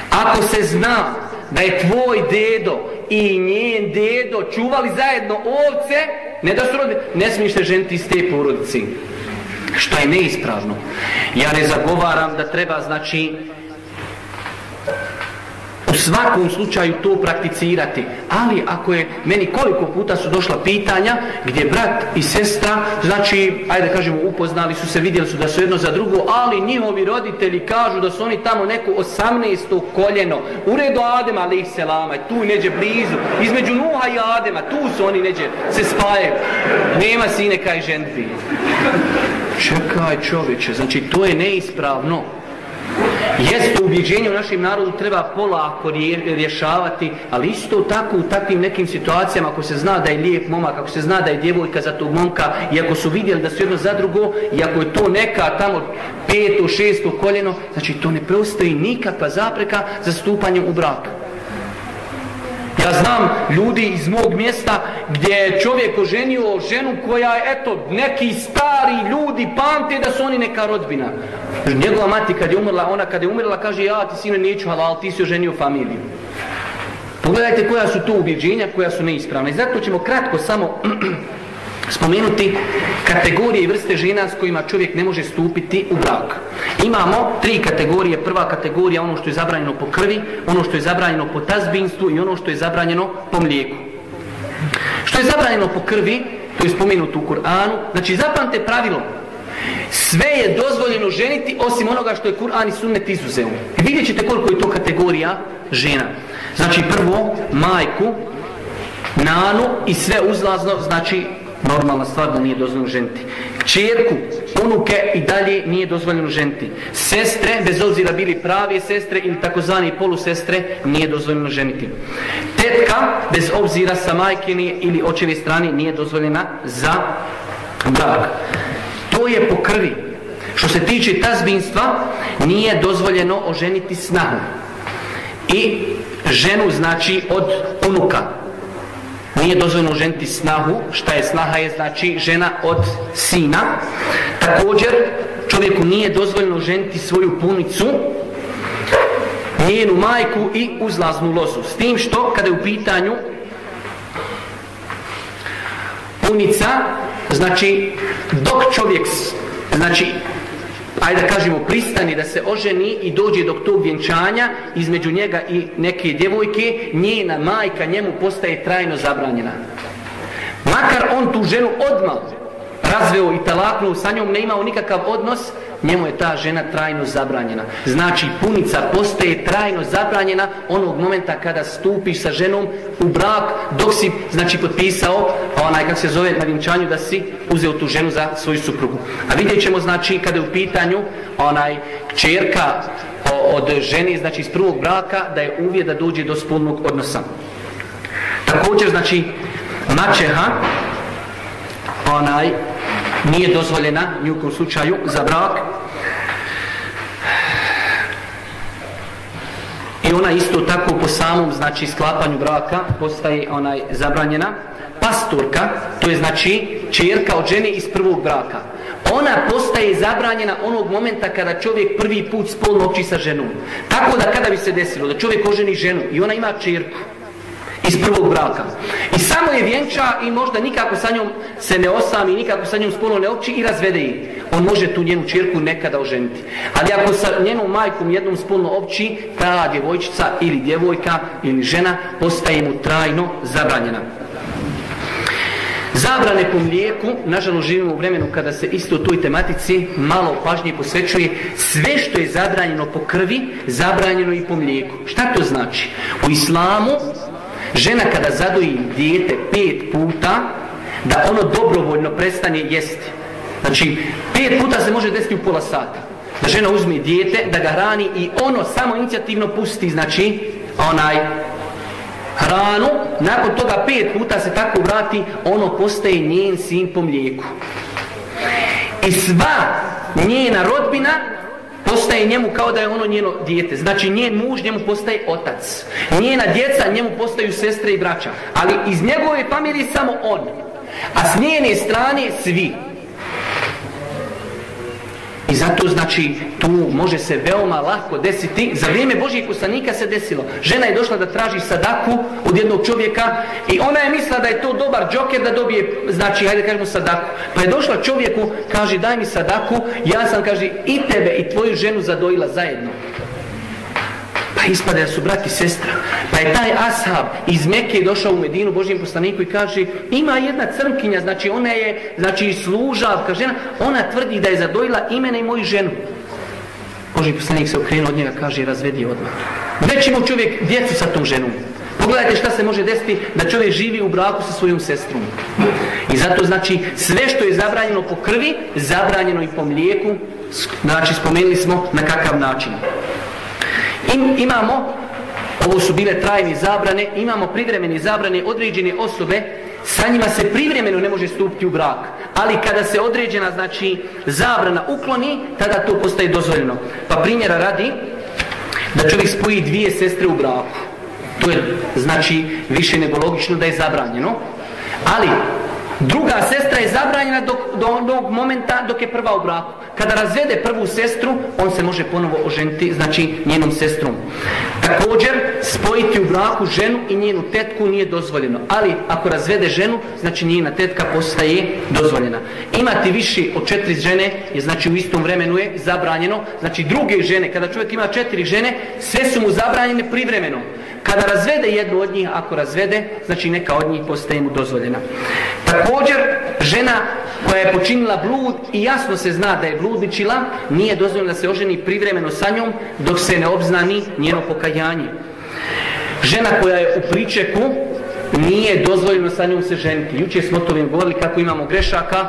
ako se zna da je tvoj dedo i njen dedo čuvali zajedno ovce, ne da su rodni, ne smiješ se ženiti iz te porodici. Što je neispravno. Ja ne zagovaram da treba, znači, svakom slučaju to prakticirati. Ali ako je, meni koliko puta su došla pitanja gdje brat i sestra, znači, ajde kažemo, upoznali su se, vidjeli su da su jedno za drugo, ali njihovi roditelji kažu da su oni tamo neko 18. koljeno, u redu Adema, ali ih selama, tu neđe blizu, između Nuha i Adema, tu su oni neđe, se spajaju. Nema sine kaj ženiti. Čekaj čovječe, znači to je neispravno. Jeste ubjeđenje u našem narodu treba polako rješavati, ali isto tako u takvim nekim situacijama ako se zna da je lijep momak, ako se zna da je djevojka za tog momka i ako su vidjeli da su jedno za drugo i ako je to neka tamo peto, šesto koljeno, znači to ne preostaje nikakva zapreka za stupanje u brak. Ja znam ljudi iz mog mjesta gdje je čovjek oženio ženu koja je, eto, neki stari ljudi pamte da su oni neka rodbina. Njegova mati kad je umrla, ona kad je umrla kaže ja ti sine neću halal, ti si oženio familiju. Pogledajte koja su to ubjeđenja, koja su neispravna. I zato ćemo kratko samo spomenuti kategorije i vrste žena s kojima čovjek ne može stupiti u brak. Imamo tri kategorije. Prva kategorija ono što je zabranjeno po krvi, ono što je zabranjeno po tazbinstvu i ono što je zabranjeno po mlijeku. Što je zabranjeno po krvi, to je spomenuto u Kur'anu, znači zapamte pravilo. Sve je dozvoljeno ženiti osim onoga što je Kur'an i sunnet izuzeo. Vidjet ćete koliko je to kategorija žena. Znači prvo majku, nanu i sve uzlazno, znači normalna stvar da nije dozvoljeno ženiti. Čerku, unuke i dalje nije dozvoljeno ženiti. Sestre, bez obzira bili prave sestre ili takozvani polusestre, nije dozvoljeno ženiti. Tetka, bez obzira sa majkini ili očeve strane, nije dozvoljena za brak. To je po krvi. Što se tiče tazbinstva, nije dozvoljeno oženiti snahu. I ženu znači od unuka nije dozvoljeno ženiti snahu, šta je snaha je znači žena od sina. Također čovjeku nije dozvoljeno ženiti svoju punicu, njenu majku i uzlaznu lozu. S tim što kada je u pitanju punica, znači dok čovjek znači ajde da kažemo, pristani da se oženi i dođe do tog vjenčanja između njega i neke djevojke, njena majka njemu postaje trajno zabranjena. Makar on tu ženu odmah razveo i talaknuo, sa njom ne imao nikakav odnos, njemu je ta žena trajno zabranjena. Znači punica postaje trajno zabranjena onog momenta kada stupiš sa ženom u brak dok si znači potpisao onaj kako se zove na vjenčanju da si uzeo tu ženu za svoju suprugu. A vidjet ćemo znači kada je u pitanju onaj čerka od žene znači iz prvog braka da je uvijek da dođe do spolnog odnosa. Također znači mačeha onaj nije dozvoljena nijukom slučaju za brak. I ona isto tako po samom znači sklapanju braka postaje onaj zabranjena. Pastorka to je znači čerka od žene iz prvog braka. Ona postaje zabranjena onog momenta kada čovjek prvi put spolno oči sa ženom. Tako da kada bi se desilo da čovjek oženi ženu i ona ima čerku iz prvog braka. I samo je vjenča i možda nikako sa njom se ne osami, nikako sa njom spolno ne opći i razvede je. On može tu njenu čirku nekada oženiti. Ali ako sa njenom majkom jednom spolno opći, ta djevojčica ili djevojka ili žena postaje mu trajno zabranjena. Zabrane po mlijeku, nažalost živimo u vremenu kada se isto u toj tematici malo pažnje posvećuje, sve što je zabranjeno po krvi, zabranjeno i po mlijeku. Šta to znači? U islamu žena kada zadoji dijete pet puta, da ono dobrovoljno prestane jesti. Znači, pet puta se može desiti u pola sata. Da žena uzme dijete, da ga hrani i ono samo inicijativno pusti, znači, onaj hranu, nakon toga pet puta se tako vrati, ono postaje njen sin po mlijeku. I sva njena rodbina postaje njemu kao da je ono njeno dijete. Znači njen muž njemu postaje otac. Njena djeca njemu postaju sestre i braća. Ali iz njegove familije samo on. A s njene strane svi. I zato znači tu može se veoma lako desiti, za vrijeme Božijeg poslanika se desilo. Žena je došla da traži sadaku od jednog čovjeka i ona je mislila da je to dobar džoker da dobije, znači hajde kažemo sadaku. Pa je došla čovjeku, kaže daj mi sadaku, ja sam kaže i tebe i tvoju ženu zadojila zajedno. Pa ispade da su brat i sestra. Pa je taj ashab iz Mekke došao u Medinu Božijem poslaniku i kaže ima jedna crnkinja, znači ona je znači služavka žena, ona tvrdi da je zadojila imene i moju ženu. Boži poslanik se okrenuo od njega, kaže razvedi odmah. Već ima čovjek djecu sa tom ženom. Pogledajte šta se može desiti da čovjek živi u braku sa svojom sestrom. I zato znači sve što je zabranjeno po krvi, zabranjeno i po mlijeku, znači spomenuli smo na kakav način. I, imamo, ovo su bile trajne zabrane, imamo privremene zabrane određene osobe, sa njima se privremeno ne može stupiti u brak. Ali kada se određena znači zabrana ukloni, tada to postaje dozvoljeno. Pa primjera radi da čovjek spoji dvije sestre u braku. To je znači više nego logično da je zabranjeno. Ali Druga sestra je zabranjena dok, do onog momenta dok je prva u braku. Kada razvede prvu sestru, on se može ponovo oženiti, znači njenom sestrom. Također, spojiti u braku ženu i njenu tetku nije dozvoljeno. Ali ako razvede ženu, znači njena tetka postaje dozvoljena. Imati više od četiri žene, je znači u istom vremenu je zabranjeno. Znači druge žene, kada čovjek ima četiri žene, sve su mu zabranjene privremeno. Kada razvede jednu od njih, ako razvede, znači neka od njih postaje mu dozvoljena. Također, žena koja je počinila blud i jasno se zna da je bludničila, nije dozvoljeno da se oženi privremeno sa njom dok se ne obznani njeno pokajanje. Žena koja je u pričeku, nije dozvoljeno sa njom se ženiti. Jučer smo to govorili kako imamo grešaka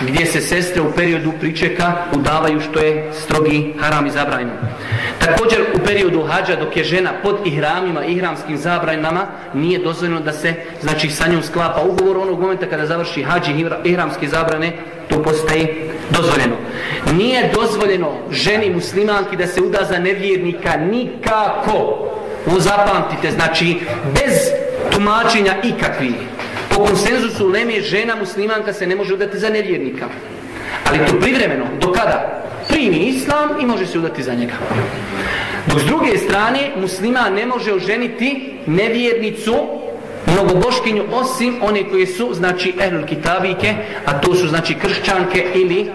gdje se sestre u periodu pričeka udavaju što je strogi haram i zabranjeno. Također u periodu hađa dok je žena pod ihramima, ihramskim zabranjama, nije dozvoljeno da se znači sa njom sklapa ugovor onog momenta kada završi hađ i ihramske zabrane, to postaje dozvoljeno. Nije dozvoljeno ženi muslimanki da se uda za nevjernika nikako. Ovo znači bez tumačenja ikakvih. Po konsenzusu Leme žena muslimanka se ne može udati za nevjernika. Ali to privremeno. Do kada? Primi islam i može se udati za njega. Dok s druge strane muslima ne može oženiti nevjernicu mnogoboškinju osim one koje su znači ehlul kitabike, a to su znači kršćanke ili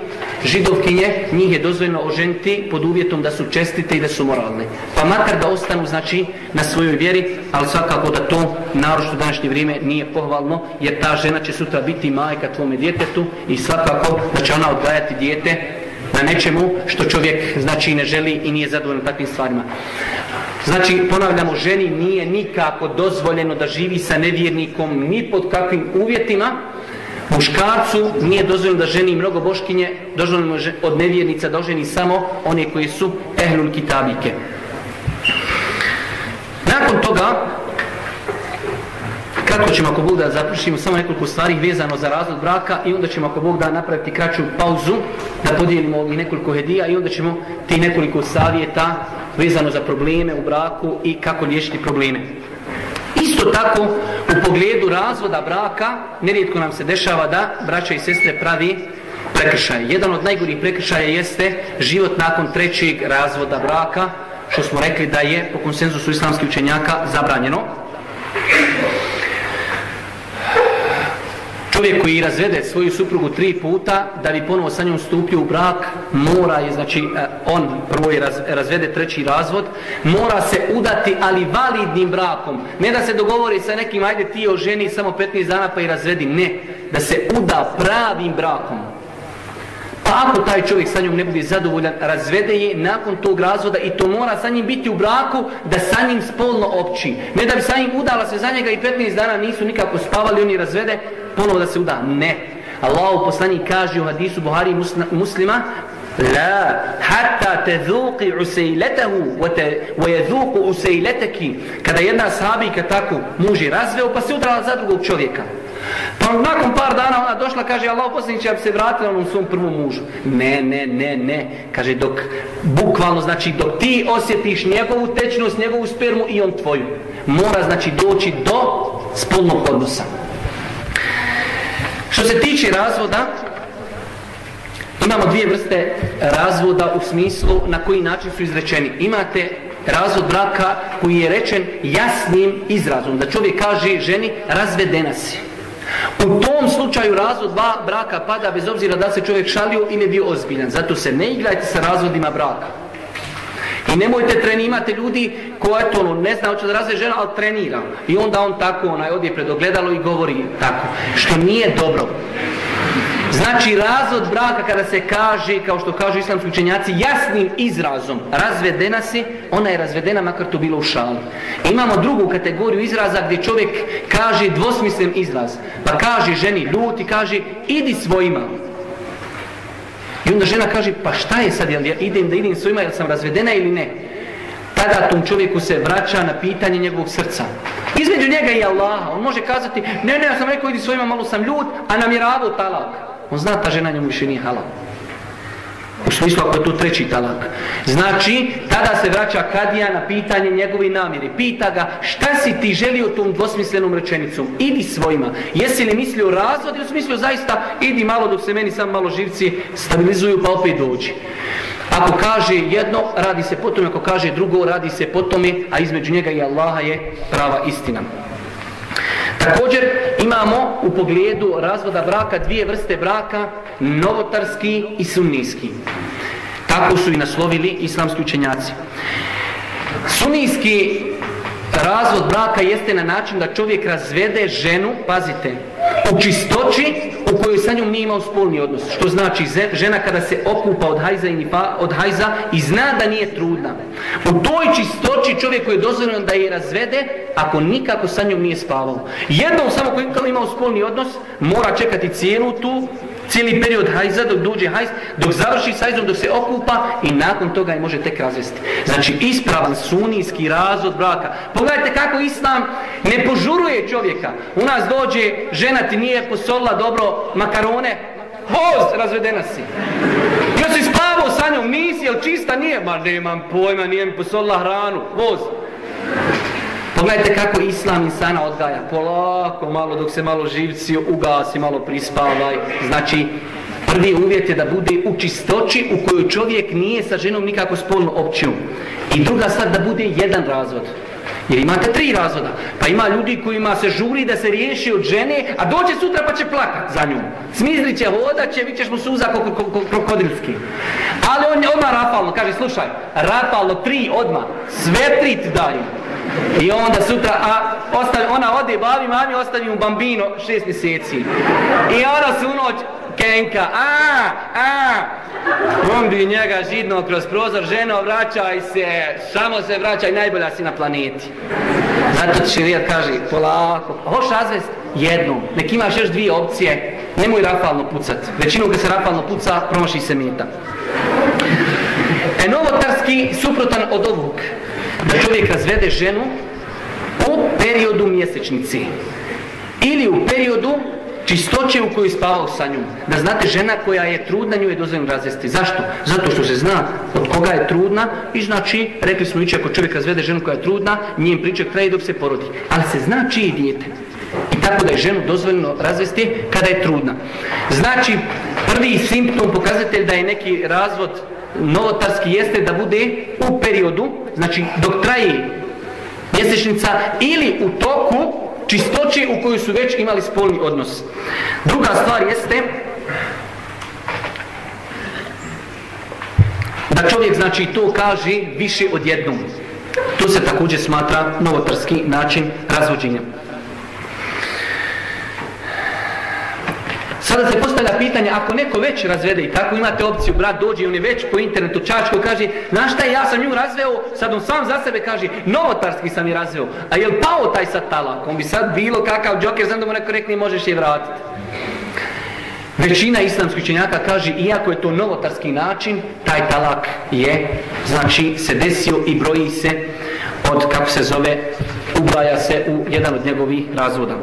židovkinje, njih je dozvoljeno oženiti pod uvjetom da su čestite i da su moralne. Pa makar da ostanu znači na svojoj vjeri, ali svakako da to naročito današnje vrijeme nije pohvalno, jer ta žena će sutra biti majka tvome djetetu i svakako da će ona odgajati dijete na nečemu što čovjek znači ne želi i nije zadovoljan takvim stvarima. Znači, ponavljamo, ženi nije nikako dozvoljeno da živi sa nevjernikom ni pod kakvim uvjetima. Muškarcu nije dozvoljeno da ženi mnogo boškinje, dozvoljeno od nevjernica da ženi samo one koje su ehlul kitabike. Nakon toga, kratko ćemo ako Bog da zapršimo samo nekoliko stvari vezano za razvod braka i onda ćemo ako Bog da napraviti kraću pauzu da podijelimo ovih nekoliko hedija i onda ćemo ti nekoliko savjeta vezano za probleme u braku i kako liječiti probleme. Isto tako u pogledu razvoda braka nerijetko nam se dešava da braća i sestre pravi prekršaj. Jedan od najgorih prekršaja jeste život nakon trećeg razvoda braka što smo rekli da je po konsenzusu islamskih učenjaka zabranjeno. Čovjek koji razvede svoju suprugu tri puta, da bi ponovo sa njom stupio u brak, mora je, znači, e, on prvo je raz, razvede treći razvod, mora se udati, ali validnim brakom. Ne da se dogovori sa nekim, ajde ti o ženi samo 15 dana pa i razvedi. Ne, da se uda pravim brakom. Pa ako taj čovjek sa njom ne bude zadovoljan, razvede je nakon tog razvoda i to mora sa njim biti u braku da sa njim spolno opći. Ne da bi sa njim udala se za njega i 15 dana nisu nikako spavali, oni razvede, ponovo da se uda. Ne. Allah poslanik kaže u hadisu Buhari muslima La, hatta te zuqi usejletahu wa je zuqu usejleteki kada jedna sahabika tako muži razveo pa se udrala za drugog čovjeka. Pa nakon par dana ona došla, kaže, Allah posljednici, ja bi se vratila onom svom prvom mužu. Ne, ne, ne, ne. Kaže, dok, bukvalno, znači, dok ti osjetiš njegovu tečnost, njegovu spermu i on tvoju. Mora, znači, doći do spolnog odnosa. Što se tiče razvoda, imamo dvije vrste razvoda u smislu na koji način su izrečeni. Imate razvod braka koji je rečen jasnim izrazom. Da čovjek kaže ženi, razvedena si. U tom slučaju razvod dva braka pada bez obzira da se čovjek šalio ili je bio ozbiljan. Zato se ne igrajte sa razvodima braka. I nemojte trenimati ljudi ko eto ono, ne zna hoće da razve žena, ali trenira. I onda on tako onaj odje pred ogledalo i govori tako. Što nije dobro. Znači razvod braka kada se kaže, kao što kažu islamski učenjaci, jasnim izrazom razvedena si, ona je razvedena makar to bilo u šali. Imamo drugu kategoriju izraza gdje čovjek kaže dvosmislen izraz. Pa kaže ženi ljuti, kaže idi svojima. I onda žena kaže pa šta je sad, jel ja idem da idem svojima, jel sam razvedena ili ne? Tada tom čovjeku se vraća na pitanje njegovog srca. Između njega i Allaha. On može kazati, ne, ne, ja sam rekao idi svojima, malo sam ljut, a namjeravao talak. On zna ta žena njemu više nije halal. U smislu ako je to treći talak. Znači, tada se vraća Kadija na pitanje njegove namjeri. Pita ga, šta si ti želio tom dvosmislenom rečenicom? Idi svojima. Jesi li mislio razvod ili mislio zaista, idi malo dok se meni sam malo živci stabilizuju pa opet dođi. Ako kaže jedno, radi se potom, ako kaže drugo, radi se potome, a između njega i Allaha je prava istina. Također imamo u pogledu razvoda braka dvije vrste braka, novotarski i sunnijski. Tako su i naslovili islamski učenjaci. Sunnijski razvod braka jeste na način da čovjek razvede ženu, pazite, u čistoći kojoj sa njom nije imao spolni odnos. Što znači žena kada se okupa od hajza i, nipa, od hajza i zna da nije trudna. U toj čistoći čovjeku je dozvoljeno da je razvede ako nikako sa njom nije spavao. Jednom samo koji imao spolni odnos mora čekati cijelu tu cijeli period hajza dok dođe hajz, dok završi s hajzom, dok se okupa i nakon toga je može tek razvesti. Znači ispravan sunijski razvod braka. Pogledajte kako islam ne požuruje čovjeka. U nas dođe, žena ti nije posolila dobro makarone, voz, razvedena si. Ja si spavao sa njom, nisi, jel čista nije? Ma nemam pojma, nije mi posolila hranu, voz. Pogledajte kako islam insana odgaja. Polako, malo dok se malo živci ugasi, malo prispavaj. Znači, prvi uvjet je da bude u čistoći u kojoj čovjek nije sa ženom nikako spolno općio. I druga stvar da bude jedan razvod. Jer imate tri razvoda. Pa ima ljudi kojima se žuri da se riješi od žene, a dođe sutra pa će plakat za njom. Smizrit će, hodat će, ćeš mu suza krokodilski. Ali on je odmah rafalno, kaže, slušaj, rafalno tri odmah, sve tri ti daju. I onda sutra, a ostavi, ona ode babi mami, ostavi mu bambino šest mjeseci. I ona su noć, kenka, a, a, on bi njega židno kroz prozor, ženo vraćaj se, samo se vraćaj, najbolja si na planeti. Zato širijet kaže, polako, hoš razvest jednu, nek imaš još dvije opcije, nemoj rafalno pucat. Većinom kad se rafalno puca, promaši se meta. E novotarski, suprotan od ovog, da čovjek razvede ženu u periodu mjesečnici ili u periodu čistoće u kojoj spavao sa njom. Da znate, žena koja je trudna, nju je dozvoljeno razvesti. Zašto? Zato što se zna od koga je trudna i znači, rekli smo ići, ako čovjek razvede ženu koja je trudna, njen pričak traje dok se porodi. Ali se zna čiji dijete. I tako da je ženu dozvoljeno razvesti kada je trudna. Znači, prvi simptom pokazatelj da je neki razvod novotarski jeste da bude u periodu, znači dok traje mjesečnica ili u toku čistoće u koju su već imali spolni odnos. Druga stvar jeste da čovjek znači to kaže više od jednom. To se također smatra novotarski način razvođenja. Sada se postavlja pitanje, ako neko već razvede i tako imate opciju, brat dođe i on je već po internetu čačko kaže, znaš šta ja sam nju razveo, sad on sam za sebe kaže, novotarski sam je razveo. A jel pao taj sad talak? On bi sad bilo kakav džoker, znam da mu neko rekne možeš je vratiti. Većina islamskih učenjaka kaže, iako je to novotarski način, taj talak je, znači, se desio i broji se od, kako se zove, ubraja se u jedan od njegovih razvoda.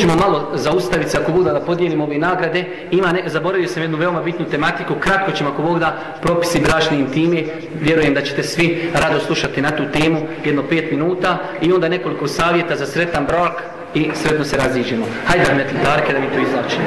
Ćemo malo zaustaviti ako Bog da podijelimo ove nagrade. Ima ne, zaboravio sam jednu veoma bitnu tematiku. Kratko ćemo ako Bog da propisi bračne intime. Vjerujem da ćete svi rado slušati na tu temu jedno pet minuta i onda nekoliko savjeta za sretan brak i sretno se raziđemo. Hajde da me da mi to izlačimo.